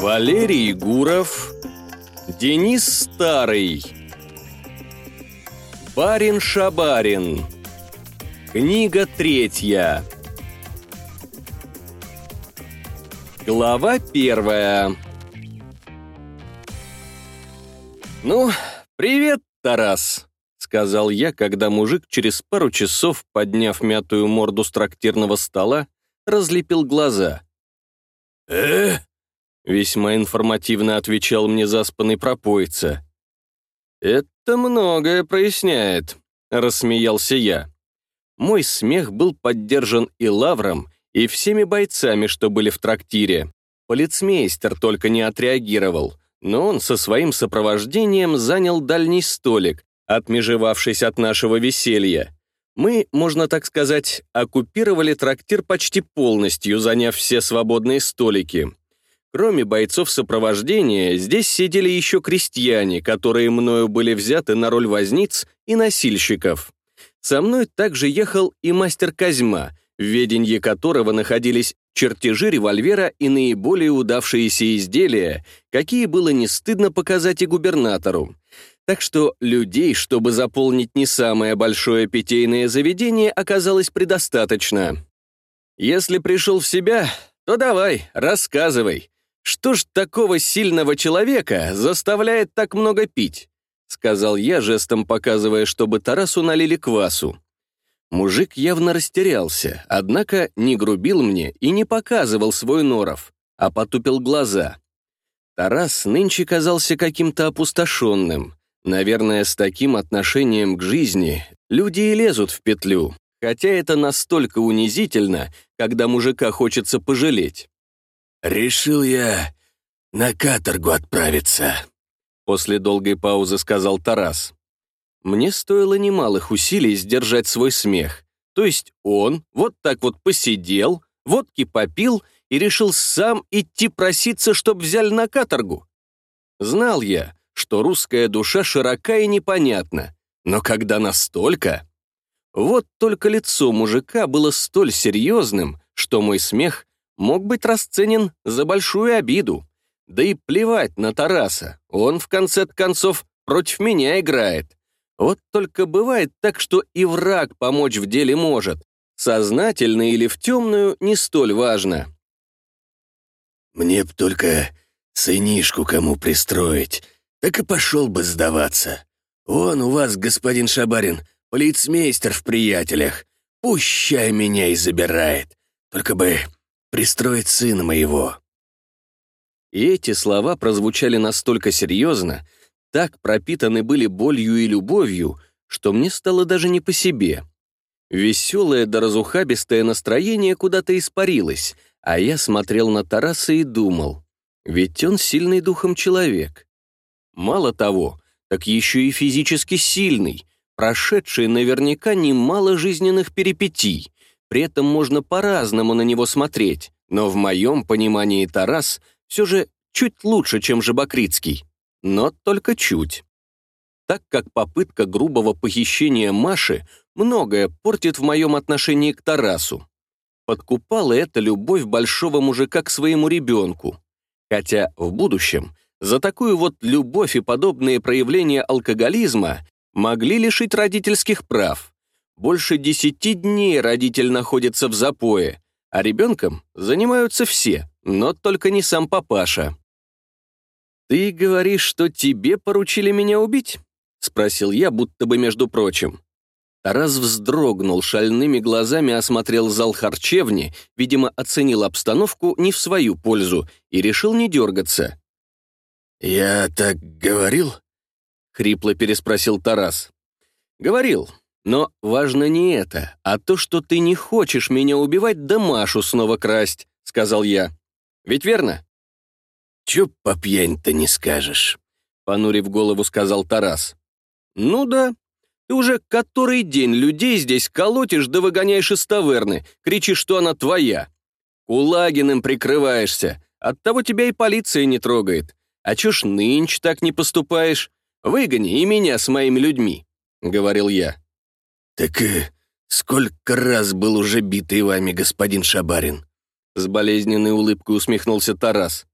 Валерий Гуров, Денис Старый, Барин Шабарин, книга третья, глава первая. «Ну, привет, Тарас!» — сказал я, когда мужик через пару часов, подняв мятую морду с трактирного стола, разлепил глаза. «Э?» Весьма информативно отвечал мне заспанный пропоица. «Это многое проясняет», — рассмеялся я. Мой смех был поддержан и лавром, и всеми бойцами, что были в трактире. Полицмейстер только не отреагировал, но он со своим сопровождением занял дальний столик, отмежевавшись от нашего веселья. Мы, можно так сказать, оккупировали трактир почти полностью, заняв все свободные столики. Кроме бойцов сопровождения, здесь сидели еще крестьяне, которые мною были взяты на роль возниц и носильщиков. Со мной также ехал и мастер Козьма, в веденье которого находились чертежи револьвера и наиболее удавшиеся изделия, какие было не стыдно показать и губернатору. Так что людей, чтобы заполнить не самое большое питейное заведение, оказалось предостаточно. Если пришел в себя, то давай, рассказывай, «Что ж такого сильного человека заставляет так много пить?» — сказал я, жестом показывая, чтобы Тарасу налили квасу. Мужик явно растерялся, однако не грубил мне и не показывал свой норов, а потупил глаза. Тарас нынче казался каким-то опустошенным. Наверное, с таким отношением к жизни люди и лезут в петлю, хотя это настолько унизительно, когда мужика хочется пожалеть. «Решил я на каторгу отправиться», — после долгой паузы сказал Тарас. Мне стоило немалых усилий сдержать свой смех. То есть он вот так вот посидел, водки попил и решил сам идти проситься, чтоб взяли на каторгу. Знал я, что русская душа широка и непонятна, но когда настолько... Вот только лицо мужика было столь серьезным, что мой смех мог быть расценен за большую обиду. Да и плевать на Тараса, он, в конце концов, против меня играет. Вот только бывает так, что и враг помочь в деле может. Сознательно или в темную не столь важно. «Мне б только сынишку кому пристроить, так и пошел бы сдаваться. Он у вас, господин Шабарин, полицмейстер в приятелях. Пущай меня и забирает. Только бы пристроить сына моего». И эти слова прозвучали настолько серьезно, так пропитаны были болью и любовью, что мне стало даже не по себе. Веселое да разухабистое настроение куда-то испарилось, а я смотрел на Тараса и думал, ведь он сильный духом человек. Мало того, так еще и физически сильный, прошедший наверняка немало жизненных перипетий, при этом можно по-разному на него смотреть, но в моем понимании Тарас все же чуть лучше, чем Жабокритский. Но только чуть. Так как попытка грубого похищения Маши многое портит в моем отношении к Тарасу. Подкупала это любовь большого мужика к своему ребенку. Хотя в будущем за такую вот любовь и подобные проявления алкоголизма могли лишить родительских прав. Больше десяти дней родитель находится в запое, а ребенком занимаются все, но только не сам папаша. «Ты говоришь, что тебе поручили меня убить?» — спросил я, будто бы между прочим. Тарас вздрогнул, шальными глазами осмотрел зал харчевни, видимо, оценил обстановку не в свою пользу и решил не дергаться. «Я так говорил?» — хрипло переспросил Тарас. «Говорил, но важно не это, а то, что ты не хочешь меня убивать, да Машу снова красть», — сказал я. «Ведь верно?» «Чё по пьянь-то не скажешь?» — понурив голову, сказал Тарас. «Ну да. Ты уже который день людей здесь колотишь да выгоняешь из таверны, кричишь, что она твоя. Кулагиным прикрываешься, оттого тебя и полиция не трогает. А чё ж нынче так не поступаешь? Выгони и меня с моими людьми», — говорил я. «Так э, сколько раз был уже битый вами господин Шабарин?» С болезненной улыбкой усмехнулся Тарас.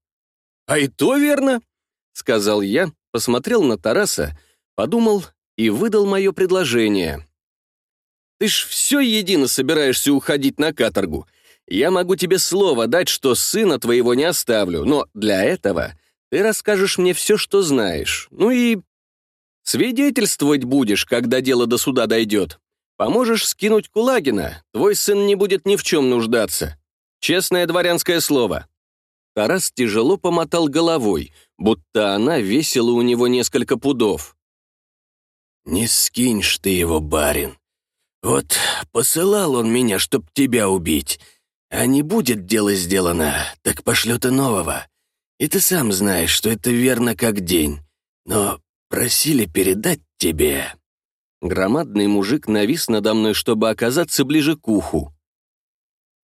«А и то верно», — сказал я, посмотрел на Тараса, подумал и выдал мое предложение. «Ты ж все едино собираешься уходить на каторгу. Я могу тебе слово дать, что сына твоего не оставлю, но для этого ты расскажешь мне все, что знаешь. Ну и свидетельствовать будешь, когда дело до суда дойдет. Поможешь скинуть Кулагина, твой сын не будет ни в чем нуждаться. Честное дворянское слово». Тарас тяжело помотал головой, будто она весила у него несколько пудов. «Не скинешь ты его, барин. Вот посылал он меня, чтоб тебя убить. А не будет дело сделано, так пошлет и нового. И ты сам знаешь, что это верно как день. Но просили передать тебе». Громадный мужик навис надо мной, чтобы оказаться ближе к уху.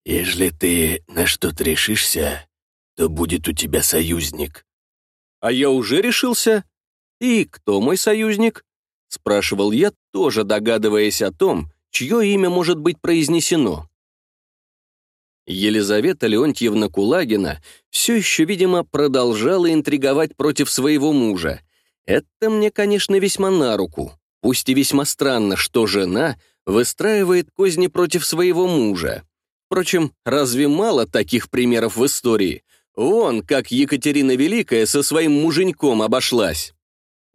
«Ежели ты на что-то решишься, то будет у тебя союзник». «А я уже решился? И кто мой союзник?» — спрашивал я, тоже догадываясь о том, чье имя может быть произнесено. Елизавета Леонтьевна Кулагина все еще, видимо, продолжала интриговать против своего мужа. Это мне, конечно, весьма на руку. Пусть и весьма странно, что жена выстраивает козни против своего мужа. Впрочем, разве мало таких примеров в истории? Вон, как Екатерина Великая со своим муженьком обошлась.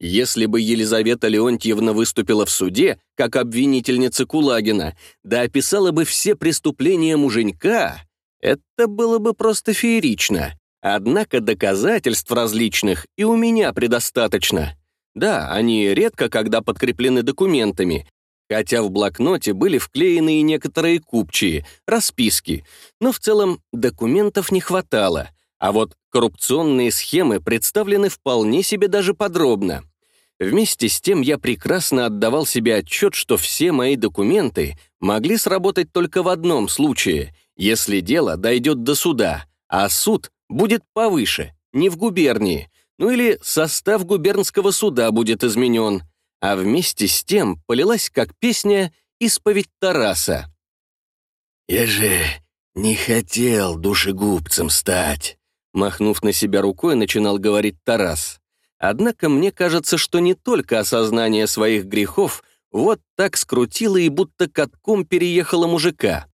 Если бы Елизавета Леонтьевна выступила в суде, как обвинительница Кулагина, да описала бы все преступления муженька, это было бы просто феерично. Однако доказательств различных и у меня предостаточно. Да, они редко когда подкреплены документами, хотя в блокноте были вклеены и некоторые купчие, расписки, но в целом документов не хватало, а вот коррупционные схемы представлены вполне себе даже подробно. Вместе с тем я прекрасно отдавал себе отчет, что все мои документы могли сработать только в одном случае, если дело дойдет до суда, а суд будет повыше, не в губернии, ну или состав губернского суда будет изменен, а вместе с тем полилась как песня «Исповедь Тараса». «Я же не хотел душегубцем стать», махнув на себя рукой, начинал говорить Тарас. Однако мне кажется, что не только осознание своих грехов вот так скрутило и будто катком переехало мужика.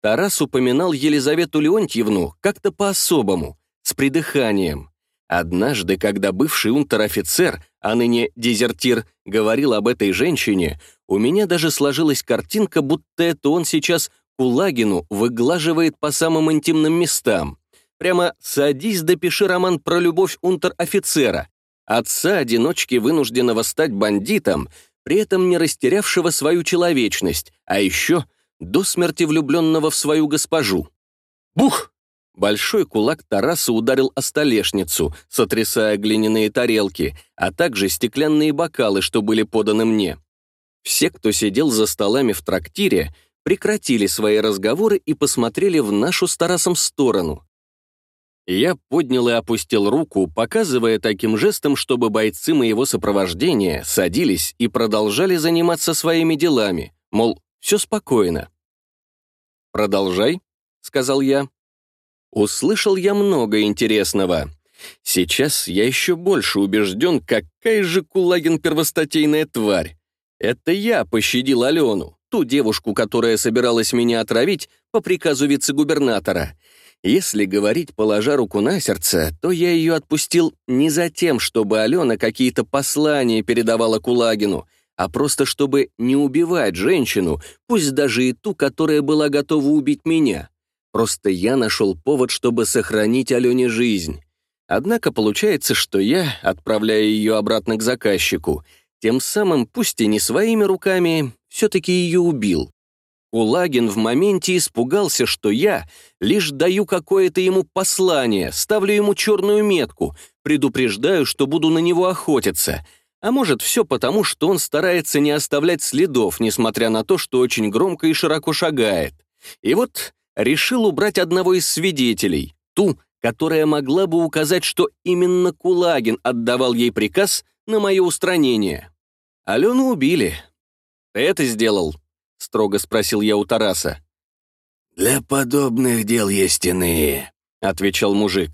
Тарас упоминал Елизавету Леонтьевну как-то по-особому, с придыханием. Однажды, когда бывший унтер-офицер, а ныне дезертир, говорил об этой женщине, у меня даже сложилась картинка, будто это он сейчас Кулагину выглаживает по самым интимным местам. Прямо «садись, допиши роман про любовь унтер-офицера», отца-одиночки, вынужденного стать бандитом, при этом не растерявшего свою человечность, а еще до смерти влюбленного в свою госпожу. Бух! Большой кулак Тараса ударил о столешницу, сотрясая глиняные тарелки, а также стеклянные бокалы, что были поданы мне. Все, кто сидел за столами в трактире, прекратили свои разговоры и посмотрели в нашу с Тарасом сторону. Я поднял и опустил руку, показывая таким жестом, чтобы бойцы моего сопровождения садились и продолжали заниматься своими делами, мол, все спокойно. «Продолжай», — сказал я. Услышал я много интересного. Сейчас я еще больше убежден, какая же Кулагин первостатейная тварь. Это я пощадил Алену, ту девушку, которая собиралась меня отравить по приказу вице-губернатора. Если говорить, положа руку на сердце, то я ее отпустил не за тем, чтобы Алена какие-то послания передавала Кулагину, а просто чтобы не убивать женщину, пусть даже и ту, которая была готова убить меня. Просто я нашел повод, чтобы сохранить Алене жизнь. Однако получается, что я, отправляя ее обратно к заказчику, тем самым, пусть и не своими руками, все-таки ее убил. Кулагин в моменте испугался, что я лишь даю какое-то ему послание, ставлю ему черную метку, предупреждаю, что буду на него охотиться. А может, все потому, что он старается не оставлять следов, несмотря на то, что очень громко и широко шагает. И вот решил убрать одного из свидетелей, ту, которая могла бы указать, что именно Кулагин отдавал ей приказ на мое устранение. Алену убили. «Ты это сделал?» — строго спросил я у Тараса. «Для подобных дел есть иные», — отвечал мужик.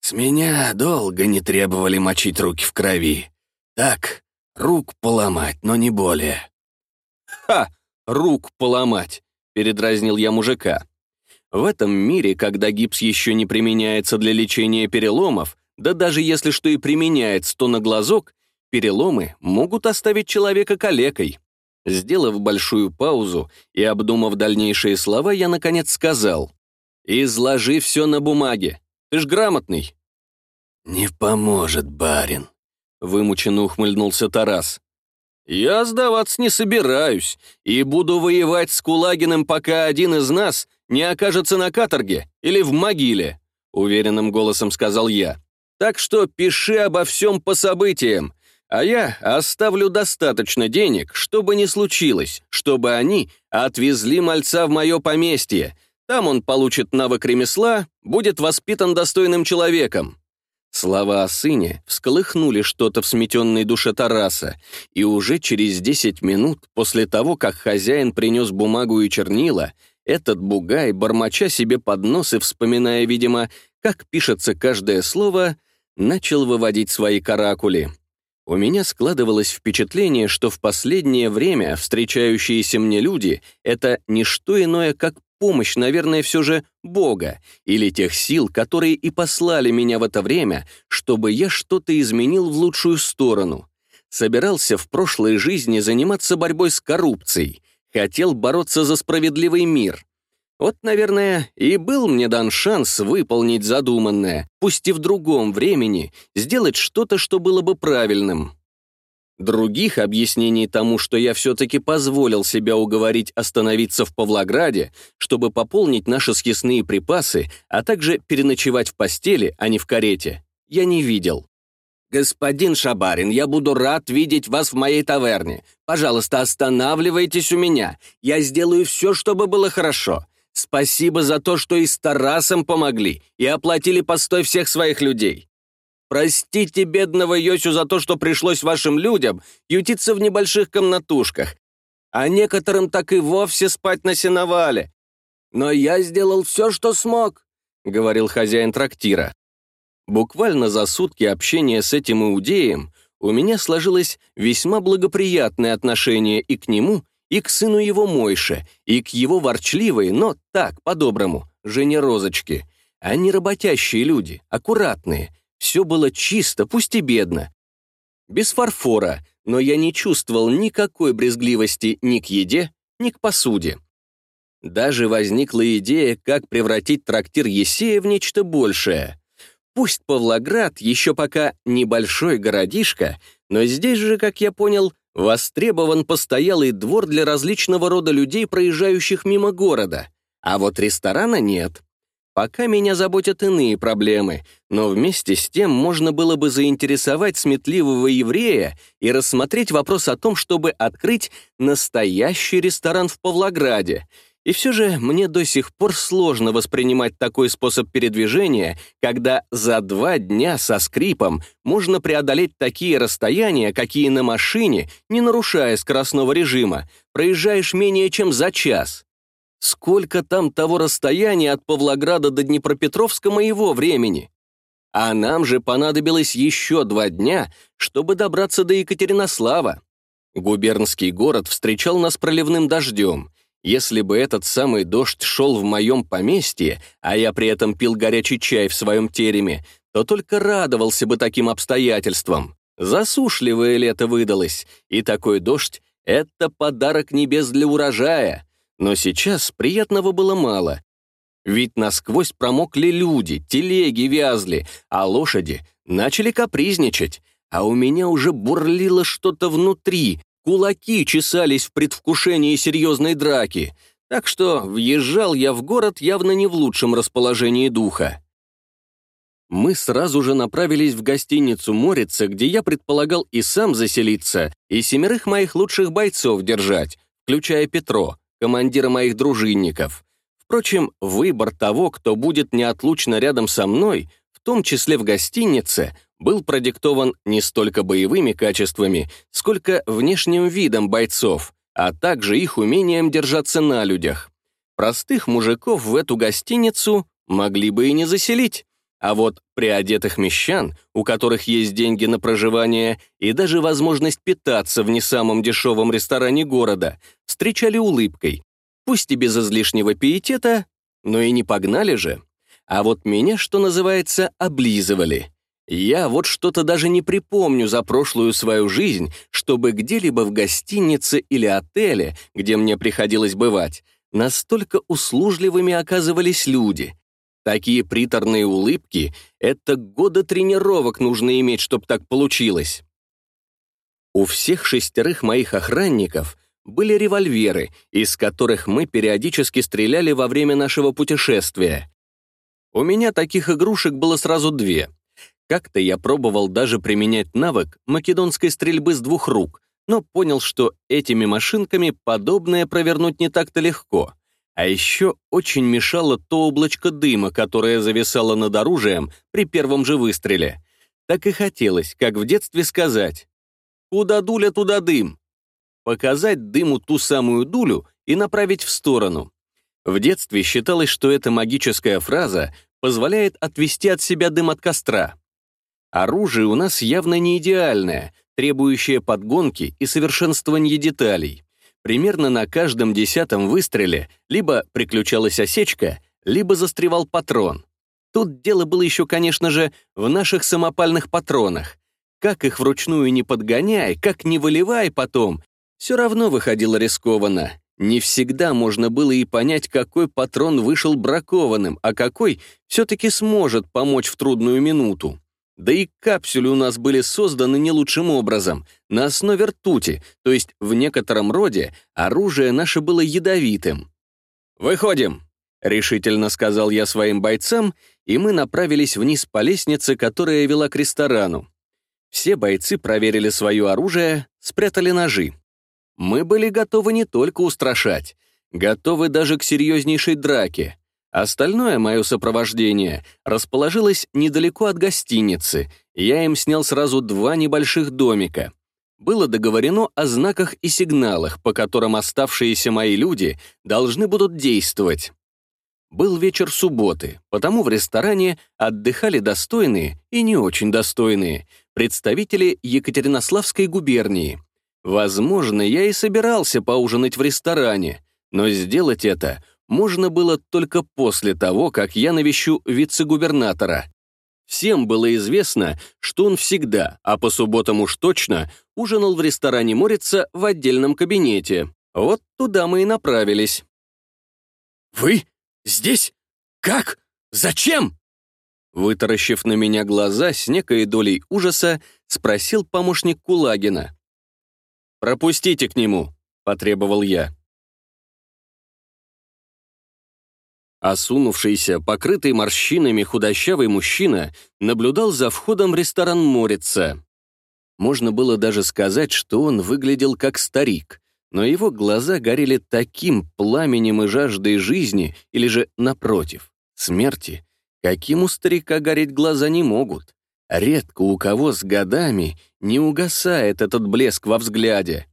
«С меня долго не требовали мочить руки в крови. Так, рук поломать, но не более». «Ха! Рук поломать!» — передразнил я мужика. В этом мире, когда гипс еще не применяется для лечения переломов, да даже если что и применяется, то на глазок, переломы могут оставить человека калекой. Сделав большую паузу и обдумав дальнейшие слова, я, наконец, сказал, «Изложи все на бумаге. Ты ж грамотный». «Не поможет, барин», — вымученно ухмыльнулся Тарас. «Я сдаваться не собираюсь и буду воевать с Кулагиным, пока один из нас не окажется на каторге или в могиле», — уверенным голосом сказал я. «Так что пиши обо всем по событиям, а я оставлю достаточно денег, чтобы не случилось, чтобы они отвезли мальца в мое поместье. Там он получит навык ремесла, будет воспитан достойным человеком. Слова о сыне всколыхнули что-то в сметенной душе Тараса, и уже через десять минут после того, как хозяин принес бумагу и чернила, этот бугай, бормоча себе под нос и вспоминая, видимо, как пишется каждое слово, начал выводить свои каракули. У меня складывалось впечатление, что в последнее время встречающиеся мне люди — это не что иное, как помощь, наверное, все же Бога или тех сил, которые и послали меня в это время, чтобы я что-то изменил в лучшую сторону. Собирался в прошлой жизни заниматься борьбой с коррупцией, хотел бороться за справедливый мир. Вот, наверное, и был мне дан шанс выполнить задуманное, пусть и в другом времени, сделать что-то, что было бы правильным. Других объяснений тому, что я все-таки позволил себя уговорить остановиться в Павлограде, чтобы пополнить наши съестные припасы, а также переночевать в постели, а не в карете, я не видел. «Господин Шабарин, я буду рад видеть вас в моей таверне. Пожалуйста, останавливайтесь у меня. Я сделаю все, чтобы было хорошо. Спасибо за то, что и с Тарасом помогли и оплатили постой всех своих людей. Простите бедного Йосю за то, что пришлось вашим людям ютиться в небольших комнатушках, а некоторым так и вовсе спать на сеновале. Но я сделал все, что смог», — говорил хозяин трактира. Буквально за сутки общения с этим иудеем у меня сложилось весьма благоприятное отношение и к нему, и к сыну его Мойше, и к его ворчливой, но так, по-доброму, жене Розочке. Они работящие люди, аккуратные, все было чисто, пусть и бедно. Без фарфора, но я не чувствовал никакой брезгливости ни к еде, ни к посуде. Даже возникла идея, как превратить трактир Есея в нечто большее. Пусть Павлоград еще пока небольшой городишко, но здесь же, как я понял, востребован постоялый двор для различного рода людей, проезжающих мимо города. А вот ресторана нет. Пока меня заботят иные проблемы, но вместе с тем можно было бы заинтересовать сметливого еврея и рассмотреть вопрос о том, чтобы открыть настоящий ресторан в Павлограде. И все же мне до сих пор сложно воспринимать такой способ передвижения, когда за два дня со скрипом можно преодолеть такие расстояния, какие на машине, не нарушая скоростного режима, проезжаешь менее чем за час. Сколько там того расстояния от Павлограда до Днепропетровска моего времени? А нам же понадобилось еще два дня, чтобы добраться до Екатеринослава. Губернский город встречал нас проливным дождем. Если бы этот самый дождь шел в моем поместье, а я при этом пил горячий чай в своем тереме, то только радовался бы таким обстоятельствам. Засушливое лето выдалось, и такой дождь — это подарок небес для урожая. Но сейчас приятного было мало. Ведь насквозь промокли люди, телеги вязли, а лошади начали капризничать. А у меня уже бурлило что-то внутри, кулаки чесались в предвкушении серьезной драки. Так что въезжал я в город явно не в лучшем расположении духа. Мы сразу же направились в гостиницу «Морица», где я предполагал и сам заселиться, и семерых моих лучших бойцов держать, включая Петро, командира моих дружинников. Впрочем, выбор того, кто будет неотлучно рядом со мной, в том числе в гостинице, был продиктован не столько боевыми качествами, сколько внешним видом бойцов, а также их умением держаться на людях. Простых мужиков в эту гостиницу могли бы и не заселить. А вот приодетых мещан, у которых есть деньги на проживание и даже возможность питаться в не самом дешевом ресторане города, встречали улыбкой. Пусть и без излишнего пиетета, но и не погнали же. А вот меня, что называется, облизывали. Я вот что-то даже не припомню за прошлую свою жизнь, чтобы где-либо в гостинице или отеле, где мне приходилось бывать, настолько услужливыми оказывались люди. Такие приторные улыбки — это года тренировок нужно иметь, чтобы так получилось. У всех шестерых моих охранников были револьверы, из которых мы периодически стреляли во время нашего путешествия. У меня таких игрушек было сразу две — как-то я пробовал даже применять навык македонской стрельбы с двух рук, но понял, что этими машинками подобное провернуть не так-то легко. А еще очень мешало то облачко дыма, которое зависало над оружием при первом же выстреле. Так и хотелось, как в детстве сказать «Куда дуля, туда дым». Показать дыму ту самую дулю и направить в сторону. В детстве считалось, что эта магическая фраза позволяет отвести от себя дым от костра. Оружие у нас явно не идеальное, требующее подгонки и совершенствования деталей. Примерно на каждом десятом выстреле либо приключалась осечка, либо застревал патрон. Тут дело было еще, конечно же, в наших самопальных патронах. Как их вручную не подгоняй, как не выливай потом, все равно выходило рискованно. Не всегда можно было и понять, какой патрон вышел бракованным, а какой все-таки сможет помочь в трудную минуту. Да и капсюли у нас были созданы не лучшим образом, на основе ртути, то есть в некотором роде оружие наше было ядовитым. «Выходим», — решительно сказал я своим бойцам, и мы направились вниз по лестнице, которая вела к ресторану. Все бойцы проверили свое оружие, спрятали ножи. Мы были готовы не только устрашать, готовы даже к серьезнейшей драке. Остальное мое сопровождение расположилось недалеко от гостиницы, я им снял сразу два небольших домика. Было договорено о знаках и сигналах, по которым оставшиеся мои люди должны будут действовать. Был вечер субботы, потому в ресторане отдыхали достойные и не очень достойные представители Екатеринославской губернии. Возможно, я и собирался поужинать в ресторане, но сделать это — можно было только после того, как я навещу вице-губернатора. Всем было известно, что он всегда, а по субботам уж точно, ужинал в ресторане Морица в отдельном кабинете. Вот туда мы и направились. «Вы? Здесь? Как? Зачем?» Вытаращив на меня глаза с некой долей ужаса, спросил помощник Кулагина. «Пропустите к нему», — потребовал я. Осунувшийся, покрытый морщинами худощавый мужчина наблюдал за входом в ресторан «Морица». Можно было даже сказать, что он выглядел как старик, но его глаза горели таким пламенем и жаждой жизни, или же, напротив, смерти, каким у старика гореть глаза не могут. Редко у кого с годами не угасает этот блеск во взгляде.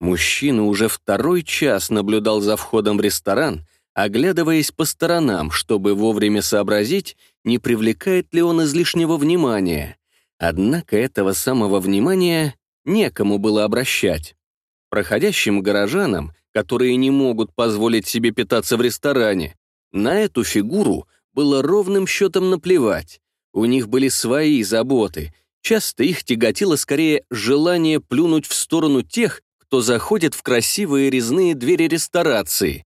Мужчина уже второй час наблюдал за входом в ресторан, оглядываясь по сторонам, чтобы вовремя сообразить, не привлекает ли он излишнего внимания. Однако этого самого внимания некому было обращать. Проходящим горожанам, которые не могут позволить себе питаться в ресторане, на эту фигуру было ровным счетом наплевать. У них были свои заботы. Часто их тяготило скорее желание плюнуть в сторону тех, кто заходит в красивые резные двери ресторации.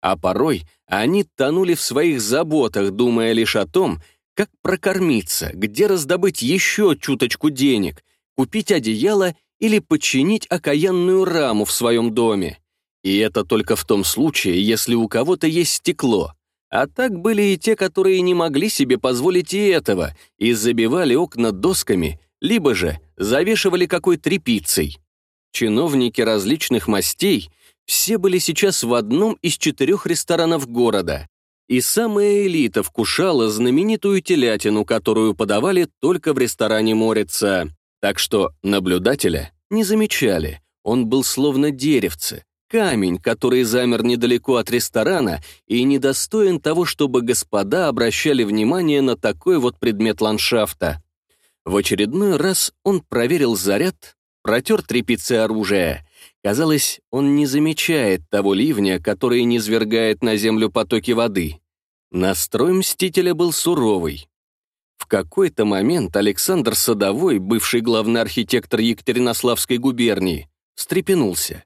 А порой они тонули в своих заботах, думая лишь о том, как прокормиться, где раздобыть еще чуточку денег, купить одеяло или починить окаянную раму в своем доме. И это только в том случае, если у кого-то есть стекло. А так были и те, которые не могли себе позволить и этого, и забивали окна досками, либо же завешивали какой тряпицей. Чиновники различных мастей все были сейчас в одном из четырех ресторанов города. И самая элита вкушала знаменитую телятину, которую подавали только в ресторане Морица. Так что наблюдателя не замечали. Он был словно деревце, камень, который замер недалеко от ресторана и недостоин того, чтобы господа обращали внимание на такой вот предмет ландшафта. В очередной раз он проверил заряд, протер тряпицы оружия. Казалось, он не замечает того ливня, который низвергает на землю потоки воды. Настрой Мстителя был суровый. В какой-то момент Александр Садовой, бывший главный архитектор Екатеринославской губернии, встрепенулся.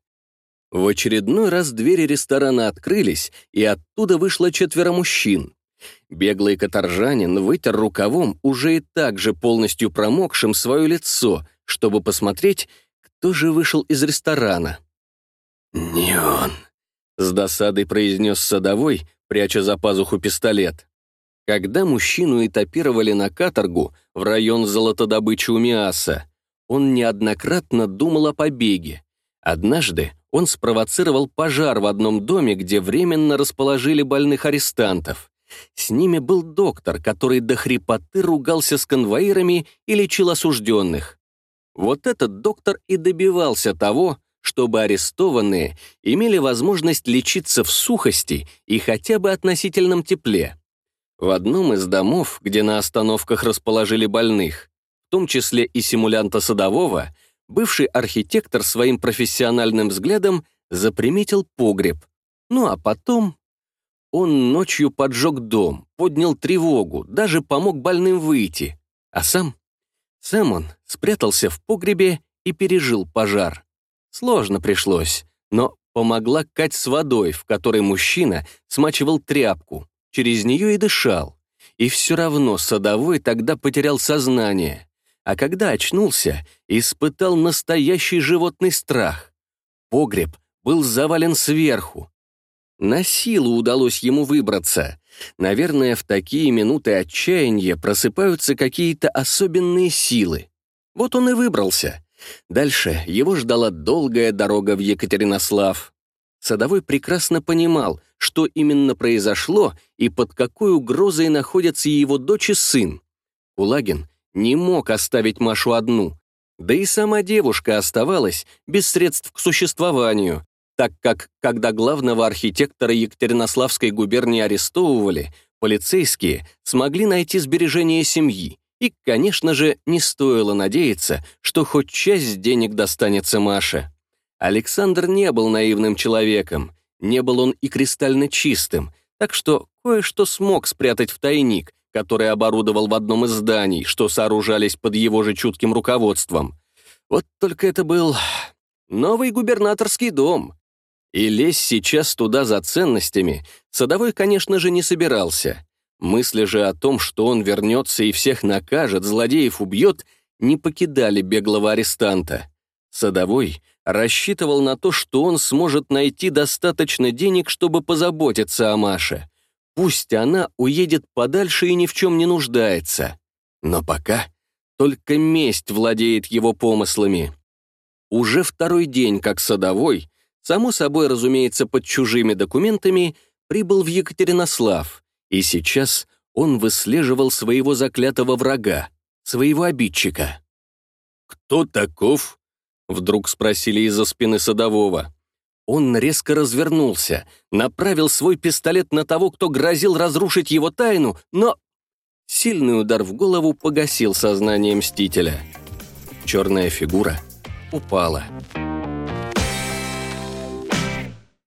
В очередной раз двери ресторана открылись, и оттуда вышло четверо мужчин. Беглый каторжанин вытер рукавом, уже и так же полностью промокшим свое лицо, чтобы посмотреть, кто же вышел из ресторана. «Не он», — с досадой произнес садовой, пряча за пазуху пистолет. Когда мужчину этапировали на каторгу в район золотодобычи у Миаса, он неоднократно думал о побеге. Однажды он спровоцировал пожар в одном доме, где временно расположили больных арестантов. С ними был доктор, который до хрипоты ругался с конвоирами и лечил осужденных. Вот этот доктор и добивался того, чтобы арестованные имели возможность лечиться в сухости и хотя бы относительном тепле. В одном из домов, где на остановках расположили больных, в том числе и симулянта садового, бывший архитектор своим профессиональным взглядом заприметил погреб. Ну а потом он ночью поджег дом, поднял тревогу, даже помог больным выйти. А сам? Сам он спрятался в погребе и пережил пожар. Сложно пришлось, но помогла Кать с водой, в которой мужчина смачивал тряпку, через нее и дышал. И все равно садовой тогда потерял сознание. А когда очнулся, испытал настоящий животный страх. Погреб был завален сверху. На силу удалось ему выбраться. Наверное, в такие минуты отчаяния просыпаются какие-то особенные силы. Вот он и выбрался. Дальше его ждала долгая дорога в Екатеринослав. Садовой прекрасно понимал, что именно произошло и под какой угрозой находятся его дочь и сын. Кулагин не мог оставить Машу одну, да и сама девушка оставалась без средств к существованию, так как, когда главного архитектора Екатеринославской губернии арестовывали, полицейские смогли найти сбережения семьи, и, конечно же, не стоило надеяться, что хоть часть денег достанется Маше. Александр не был наивным человеком, не был он и кристально чистым, так что кое-что смог спрятать в тайник, который оборудовал в одном из зданий, что сооружались под его же чутким руководством. Вот только это был новый губернаторский дом. И лезть сейчас туда за ценностями Садовой, конечно же, не собирался. Мысли же о том, что он вернется и всех накажет, злодеев убьет, не покидали беглого арестанта. Садовой рассчитывал на то, что он сможет найти достаточно денег, чтобы позаботиться о Маше. Пусть она уедет подальше и ни в чем не нуждается. Но пока только месть владеет его помыслами. Уже второй день, как Садовой, само собой, разумеется, под чужими документами, прибыл в Екатеринослав — и сейчас он выслеживал своего заклятого врага, своего обидчика. «Кто таков?» — вдруг спросили из-за спины садового. Он резко развернулся, направил свой пистолет на того, кто грозил разрушить его тайну, но... Сильный удар в голову погасил сознание Мстителя. Черная фигура упала. «Упала».